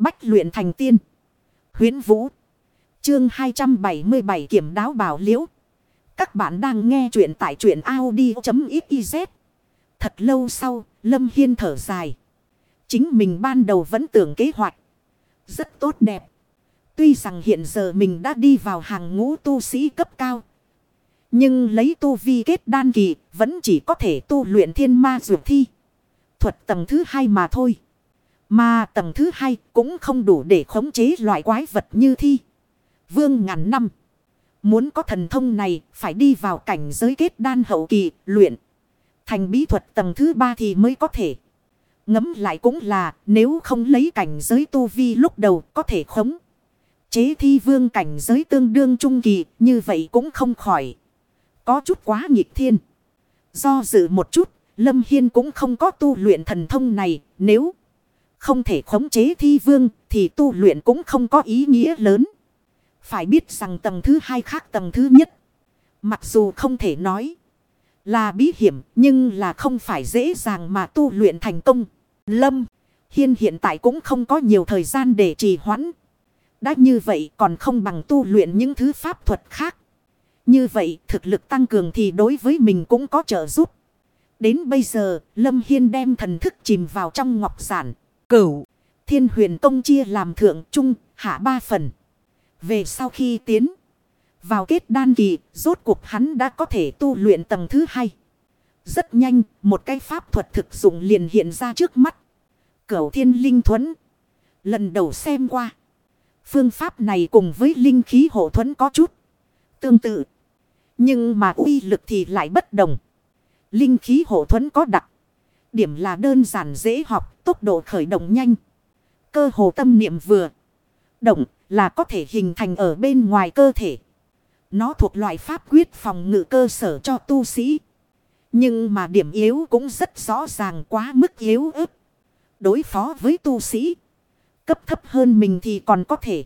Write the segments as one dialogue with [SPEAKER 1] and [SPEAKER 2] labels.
[SPEAKER 1] Bách luyện thành tiên. huyễn Vũ. Chương 277 kiểm đáo bảo liễu. Các bạn đang nghe truyện tại truyện Audi.xyz. Thật lâu sau, Lâm Hiên thở dài. Chính mình ban đầu vẫn tưởng kế hoạch. Rất tốt đẹp. Tuy rằng hiện giờ mình đã đi vào hàng ngũ tu sĩ cấp cao. Nhưng lấy tu vi kết đan kỳ vẫn chỉ có thể tu luyện thiên ma dược thi. Thuật tầng thứ hai mà thôi. Mà tầng thứ hai cũng không đủ để khống chế loại quái vật như thi. Vương ngàn năm. Muốn có thần thông này, phải đi vào cảnh giới kết đan hậu kỳ, luyện. Thành bí thuật tầng thứ ba thì mới có thể. Ngấm lại cũng là, nếu không lấy cảnh giới tu vi lúc đầu có thể khống. Chế thi vương cảnh giới tương đương trung kỳ, như vậy cũng không khỏi. Có chút quá nghịch thiên. Do dự một chút, Lâm Hiên cũng không có tu luyện thần thông này, nếu không thể khống chế thi vương, thì tu luyện cũng không có ý nghĩa lớn. Phải biết rằng tầng thứ hai khác tầng thứ nhất. Mặc dù không thể nói là bí hiểm, nhưng là không phải dễ dàng mà tu luyện thành công. Lâm Hiên hiện tại cũng không có nhiều thời gian để trì hoãn. Đã như vậy còn không bằng tu luyện những thứ pháp thuật khác. Như vậy thực lực tăng cường thì đối với mình cũng có trợ giúp. Đến bây giờ, Lâm Hiên đem thần thức chìm vào trong ngọc giản. Cửu thiên huyền công chia làm thượng trung hạ ba phần. Về sau khi tiến vào kết đan kỳ rốt cuộc hắn đã có thể tu luyện tầng thứ hai. Rất nhanh một cái pháp thuật thực dụng liền hiện ra trước mắt. Cửu thiên linh thuẫn. Lần đầu xem qua. Phương pháp này cùng với linh khí hộ thuẫn có chút tương tự. Nhưng mà uy lực thì lại bất đồng. Linh khí hộ thuẫn có đặc. Điểm là đơn giản dễ học, tốc độ khởi động nhanh. Cơ hồ tâm niệm vừa. Động là có thể hình thành ở bên ngoài cơ thể. Nó thuộc loại pháp quyết phòng ngự cơ sở cho tu sĩ. Nhưng mà điểm yếu cũng rất rõ ràng quá mức yếu ớt. Đối phó với tu sĩ. Cấp thấp hơn mình thì còn có thể.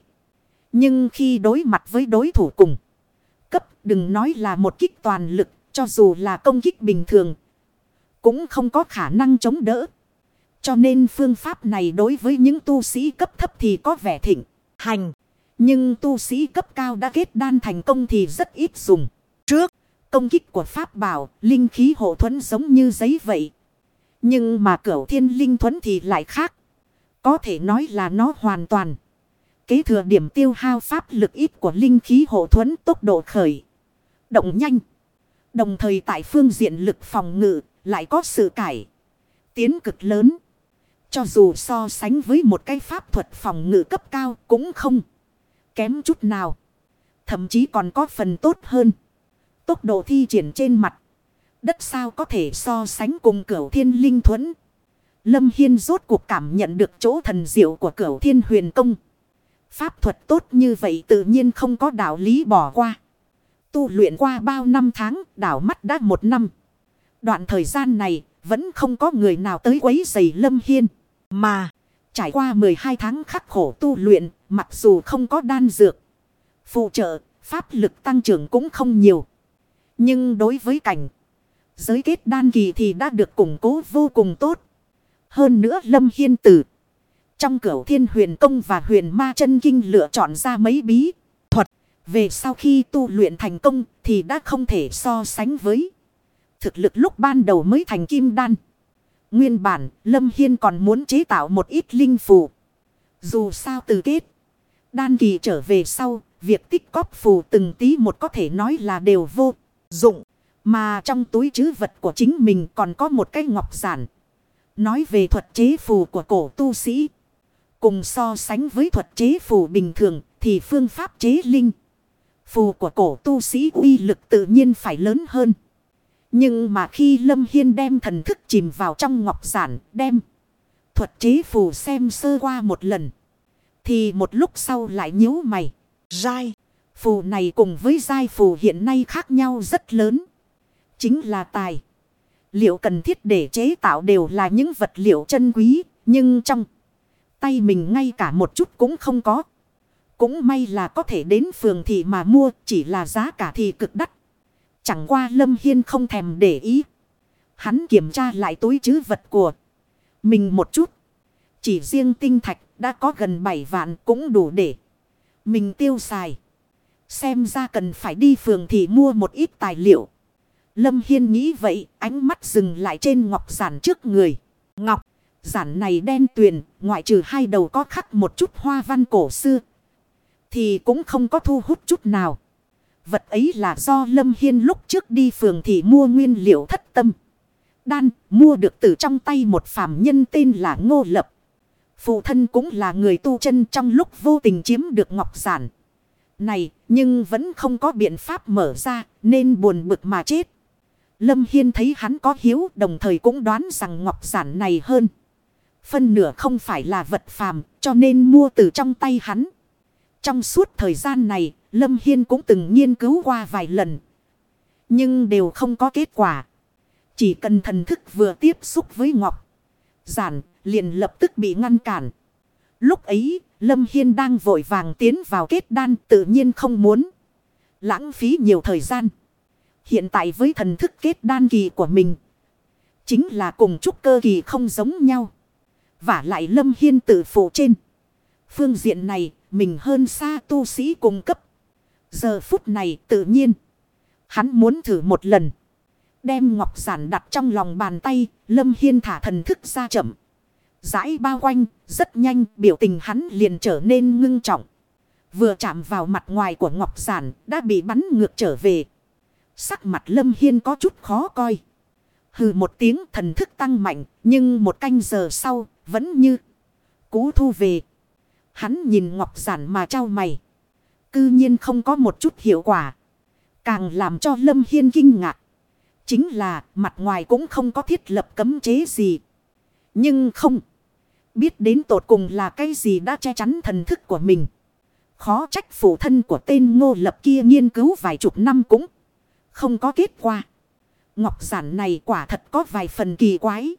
[SPEAKER 1] Nhưng khi đối mặt với đối thủ cùng. Cấp, đừng nói là một kích toàn lực. Cho dù là công kích bình thường. Cũng không có khả năng chống đỡ. Cho nên phương pháp này đối với những tu sĩ cấp thấp thì có vẻ thịnh. Hành. Nhưng tu sĩ cấp cao đã kết đan thành công thì rất ít dùng. Trước, công kích của Pháp bảo, linh khí hộ thuẫn giống như giấy vậy. Nhưng mà cửu thiên linh thuẫn thì lại khác. Có thể nói là nó hoàn toàn. Kế thừa điểm tiêu hao pháp lực ít của linh khí hộ thuẫn tốc độ khởi. Động nhanh. Đồng thời tại phương diện lực phòng ngự lại có sự cải. Tiến cực lớn. Cho dù so sánh với một cái pháp thuật phòng ngự cấp cao cũng không kém chút nào. Thậm chí còn có phần tốt hơn. Tốc độ thi triển trên mặt. Đất sao có thể so sánh cùng cửu thiên linh thuẫn. Lâm Hiên rốt cuộc cảm nhận được chỗ thần diệu của cửu thiên huyền công. Pháp thuật tốt như vậy tự nhiên không có đạo lý bỏ qua. Tu luyện qua bao năm tháng, đảo mắt đã một năm. Đoạn thời gian này, vẫn không có người nào tới quấy giày Lâm Hiên. Mà, trải qua 12 tháng khắc khổ tu luyện, mặc dù không có đan dược. Phụ trợ, pháp lực tăng trưởng cũng không nhiều. Nhưng đối với cảnh, giới kết đan kỳ thì đã được củng cố vô cùng tốt. Hơn nữa Lâm Hiên tử. Trong cửu thiên huyền công và huyền ma chân kinh lựa chọn ra mấy bí thuật. Về sau khi tu luyện thành công thì đã không thể so sánh với thực lực lúc ban đầu mới thành kim đan. Nguyên bản, Lâm Hiên còn muốn chế tạo một ít linh phù. Dù sao từ kết. Đan kỳ trở về sau, việc tích cóp phù từng tí một có thể nói là đều vô dụng. Mà trong túi chứ vật của chính mình còn có một cái ngọc giản. Nói về thuật chế phù của cổ tu sĩ. Cùng so sánh với thuật chế phù bình thường thì phương pháp chế linh. Phù của cổ tu sĩ uy lực tự nhiên phải lớn hơn. Nhưng mà khi Lâm Hiên đem thần thức chìm vào trong ngọc giản, đem thuật chế phù xem sơ qua một lần. Thì một lúc sau lại nhíu mày. Giai. Phù này cùng với giai phù hiện nay khác nhau rất lớn. Chính là tài. Liệu cần thiết để chế tạo đều là những vật liệu chân quý. Nhưng trong tay mình ngay cả một chút cũng không có. Cũng may là có thể đến phường thị mà mua chỉ là giá cả thì cực đắt. Chẳng qua Lâm Hiên không thèm để ý. Hắn kiểm tra lại túi chứ vật của mình một chút. Chỉ riêng tinh thạch đã có gần 7 vạn cũng đủ để mình tiêu xài. Xem ra cần phải đi phường thì mua một ít tài liệu. Lâm Hiên nghĩ vậy, ánh mắt dừng lại trên ngọc giản trước người. Ngọc, giản này đen tuyền, ngoại trừ hai đầu có khắc một chút hoa văn cổ xưa. Thì cũng không có thu hút chút nào. Vật ấy là do Lâm Hiên lúc trước đi phường thì mua nguyên liệu thất tâm. Đan, mua được từ trong tay một phàm nhân tên là Ngô Lập. Phụ thân cũng là người tu chân trong lúc vô tình chiếm được ngọc giản. Này, nhưng vẫn không có biện pháp mở ra, nên buồn bực mà chết. Lâm Hiên thấy hắn có hiếu, đồng thời cũng đoán rằng ngọc giản này hơn. Phân nửa không phải là vật phàm, cho nên mua từ trong tay hắn. Trong suốt thời gian này Lâm Hiên cũng từng nghiên cứu qua vài lần. Nhưng đều không có kết quả. Chỉ cần thần thức vừa tiếp xúc với Ngọc. Giản liền lập tức bị ngăn cản. Lúc ấy, Lâm Hiên đang vội vàng tiến vào kết đan tự nhiên không muốn. Lãng phí nhiều thời gian. Hiện tại với thần thức kết đan kỳ của mình. Chính là cùng trúc cơ kỳ không giống nhau. Và lại Lâm Hiên tự phụ trên. Phương diện này, mình hơn xa tu sĩ cùng cấp. Giờ phút này tự nhiên. Hắn muốn thử một lần. Đem ngọc giản đặt trong lòng bàn tay. Lâm Hiên thả thần thức ra chậm. Giải bao quanh. Rất nhanh, biểu tình hắn liền trở nên ngưng trọng. Vừa chạm vào mặt ngoài của ngọc giản. Đã bị bắn ngược trở về. Sắc mặt Lâm Hiên có chút khó coi. Hừ một tiếng, thần thức tăng mạnh. Nhưng một canh giờ sau, vẫn như cú thu về. Hắn nhìn ngọc giản mà trao mày. Cư nhiên không có một chút hiệu quả. Càng làm cho Lâm Hiên kinh ngạc. Chính là mặt ngoài cũng không có thiết lập cấm chế gì. Nhưng không. Biết đến tột cùng là cái gì đã che chắn thần thức của mình. Khó trách phụ thân của tên ngô lập kia nghiên cứu vài chục năm cũng không có kết quả. Ngọc giản này quả thật có vài phần kỳ quái.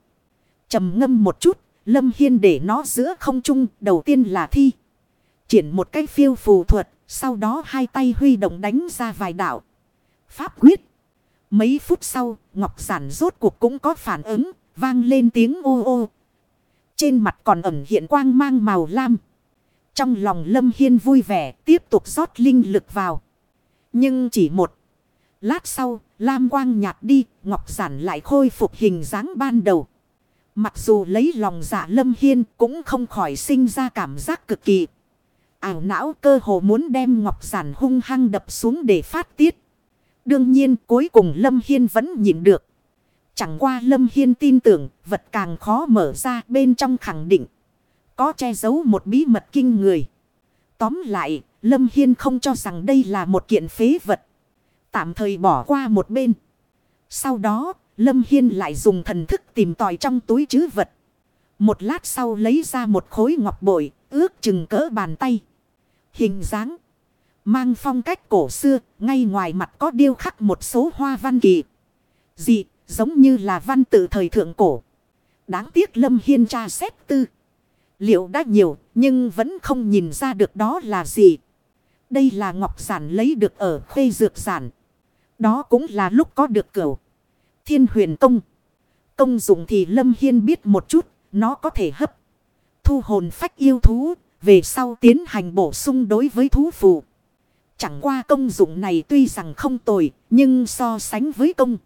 [SPEAKER 1] trầm ngâm một chút, Lâm Hiên để nó giữa không trung đầu tiên là thi. Triển một cái phiêu phù thuật, sau đó hai tay huy động đánh ra vài đạo. Pháp quyết. Mấy phút sau, Ngọc Giản rốt cuộc cũng có phản ứng, vang lên tiếng ô ô. Trên mặt còn ẩn hiện quang mang màu lam. Trong lòng Lâm Hiên vui vẻ, tiếp tục rót linh lực vào. Nhưng chỉ một lát sau, lam quang nhạt đi, Ngọc Giản lại khôi phục hình dáng ban đầu. Mặc dù lấy lòng dạ Lâm Hiên cũng không khỏi sinh ra cảm giác cực kỳ ảo não cơ hồ muốn đem ngọc giản hung hăng đập xuống để phát tiết. Đương nhiên cuối cùng Lâm Hiên vẫn nhịn được. Chẳng qua Lâm Hiên tin tưởng vật càng khó mở ra bên trong khẳng định. Có che giấu một bí mật kinh người. Tóm lại, Lâm Hiên không cho rằng đây là một kiện phế vật. Tạm thời bỏ qua một bên. Sau đó, Lâm Hiên lại dùng thần thức tìm tòi trong túi chứ vật. Một lát sau lấy ra một khối ngọc bội, ước chừng cỡ bàn tay. Hình dáng. Mang phong cách cổ xưa. Ngay ngoài mặt có điêu khắc một số hoa văn kỳ. Dị. Giống như là văn tự thời thượng cổ. Đáng tiếc Lâm Hiên tra xét tư. Liệu đã nhiều. Nhưng vẫn không nhìn ra được đó là gì. Đây là ngọc giản lấy được ở khuê dược giản. Đó cũng là lúc có được cửu. Thiên huyền công. Công dụng thì Lâm Hiên biết một chút. Nó có thể hấp. Thu hồn phách yêu thú về sau tiến hành bổ sung đối với thú phù. Chẳng qua công dụng này tuy rằng không tồi, nhưng so sánh với công.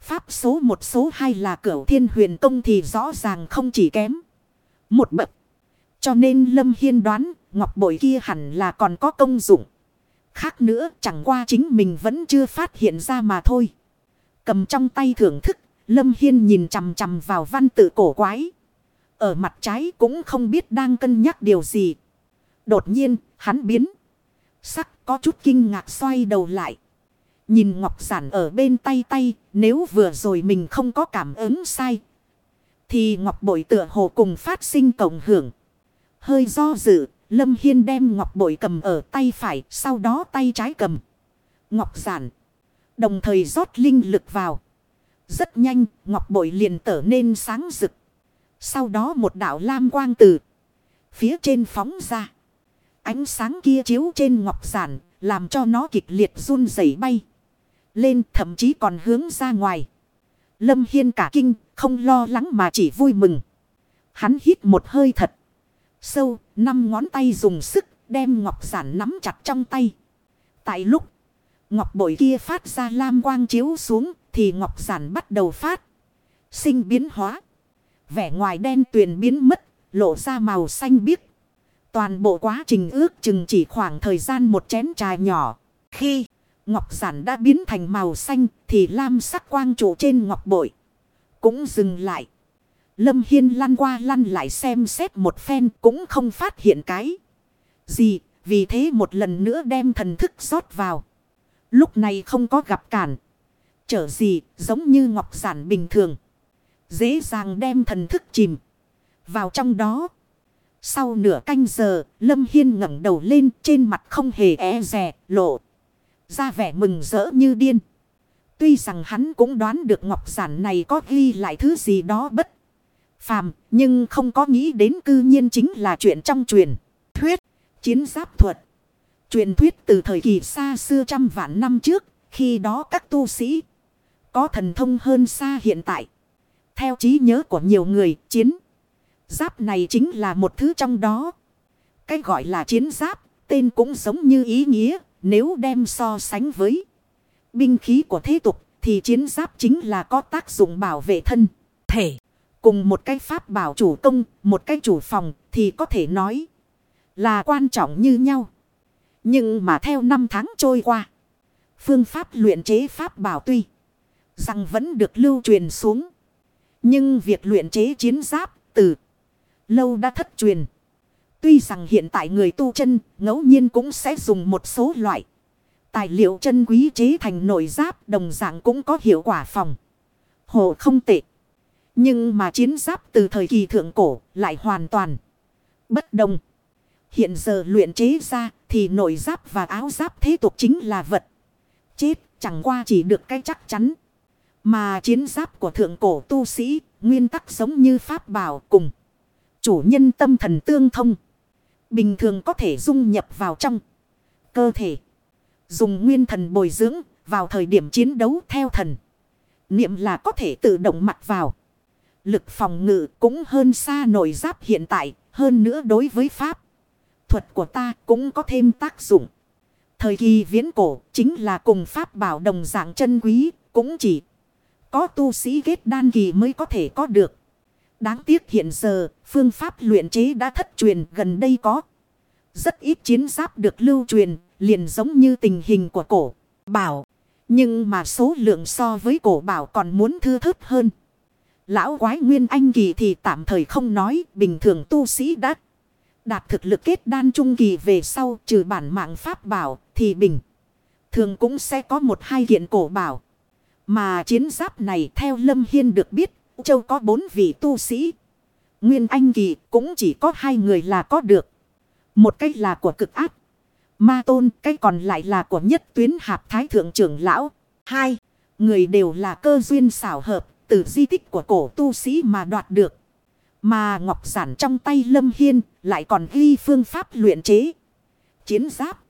[SPEAKER 1] Pháp số một số hai là cửu thiên huyền công thì rõ ràng không chỉ kém. Một bậc. Cho nên Lâm Hiên đoán, ngọc bội kia hẳn là còn có công dụng. Khác nữa chẳng qua chính mình vẫn chưa phát hiện ra mà thôi. Cầm trong tay thưởng thức, Lâm Hiên nhìn chằm chằm vào văn tự cổ quái. Ở mặt trái cũng không biết đang cân nhắc điều gì. Đột nhiên, hắn biến. Sắc có chút kinh ngạc xoay đầu lại. Nhìn ngọc giản ở bên tay tay, nếu vừa rồi mình không có cảm ứng sai. Thì ngọc bội tựa hồ cùng phát sinh cộng hưởng. Hơi do dự, Lâm Hiên đem ngọc bội cầm ở tay phải, sau đó tay trái cầm. Ngọc giản. Đồng thời rót linh lực vào. Rất nhanh, ngọc bội liền trở nên sáng rực. Sau đó một đạo lam quang từ phía trên phóng ra. Ánh sáng kia chiếu trên ngọc giản, làm cho nó kịch liệt run rẩy bay. Lên thậm chí còn hướng ra ngoài. Lâm Hiên cả kinh, không lo lắng mà chỉ vui mừng. Hắn hít một hơi thật. Sâu, năm ngón tay dùng sức, đem ngọc giản nắm chặt trong tay. Tại lúc, ngọc bội kia phát ra lam quang chiếu xuống, thì ngọc giản bắt đầu phát. Sinh biến hóa. Vẻ ngoài đen tuyền biến mất, lộ ra màu xanh biếc. Toàn bộ quá trình ước chừng chỉ khoảng thời gian một chén trà nhỏ. Khi ngọc giản đã biến thành màu xanh thì lam sắc quang trụ trên ngọc bội. Cũng dừng lại. Lâm Hiên lăn qua lăn lại xem xét một phen cũng không phát hiện cái gì. Vì thế một lần nữa đem thần thức rót vào. Lúc này không có gặp cản. Trở gì giống như ngọc giản bình thường. Dễ dàng đem thần thức chìm. Vào trong đó. Sau nửa canh giờ, Lâm Hiên ngẩng đầu lên trên mặt không hề e rè, lộ. Ra vẻ mừng rỡ như điên. Tuy rằng hắn cũng đoán được ngọc giản này có ghi lại thứ gì đó bất phàm, nhưng không có nghĩ đến cư nhiên chính là chuyện trong truyền. Thuyết, chiến giáp thuật. Truyền thuyết từ thời kỳ xa xưa trăm vạn năm trước, khi đó các tu sĩ có thần thông hơn xa hiện tại. Theo trí nhớ của nhiều người, chiến giáp này chính là một thứ trong đó. Cái gọi là chiến giáp, tên cũng giống như ý nghĩa, nếu đem so sánh với binh khí của thế tục, thì chiến giáp chính là có tác dụng bảo vệ thân thể. Cùng một cái pháp bảo chủ công, một cái chủ phòng thì có thể nói là quan trọng như nhau. Nhưng mà theo năm tháng trôi qua, phương pháp luyện chế pháp bảo tuy rằng vẫn được lưu truyền xuống. Nhưng việc luyện chế chiến giáp từ lâu đã thất truyền. Tuy rằng hiện tại người tu chân ngẫu nhiên cũng sẽ dùng một số loại tài liệu chân quý chế thành nội giáp, đồng dạng cũng có hiệu quả phòng. Hồ không tệ. Nhưng mà chiến giáp từ thời kỳ thượng cổ lại hoàn toàn bất đồng. Hiện giờ luyện chế ra thì nội giáp và áo giáp thế tục chính là vật. Chết, chẳng qua chỉ được cái chắc chắn. Mà chiến giáp của thượng cổ tu sĩ, nguyên tắc giống như pháp bảo cùng. Chủ nhân tâm thần tương thông. Bình thường có thể dung nhập vào trong cơ thể. Dùng nguyên thần bồi dưỡng vào thời điểm chiến đấu theo thần. Niệm là có thể tự động mặc vào. Lực phòng ngự cũng hơn xa nội giáp hiện tại. Hơn nữa đối với pháp. Thuật của ta cũng có thêm tác dụng. Thời kỳ viễn cổ chính là cùng pháp bảo đồng dạng chân quý. Cũng chỉ có tu sĩ kết đan kỳ mới có thể có được. Đáng tiếc hiện giờ phương pháp luyện chế đã thất truyền gần đây có. Rất ít chiến giáp được lưu truyền liền giống như tình hình của cổ bảo. Nhưng mà số lượng so với cổ bảo còn muốn thư thớt hơn. Lão quái nguyên anh kỳ thì tạm thời không nói, bình thường tu sĩ đã đạt thực lực kết đan trung kỳ về sau trừ bản mạng pháp bảo thì bình. Thường cũng sẽ có một hai kiện cổ bảo. Mà chiến giáp này theo Lâm Hiên được biết, châu có bốn vị tu sĩ. Nguyên anh kỳ cũng chỉ có hai người là có được. Một cách là của cực áp. Ma tôn, cái còn lại là của nhất tuyến hạp thái thượng trưởng lão. Hai, người đều là cơ duyên xảo hợp, từ di tích của cổ tu sĩ mà đoạt được. Mà ngọc giản trong tay Lâm Hiên lại còn ghi phương pháp luyện chế. Chiến giáp.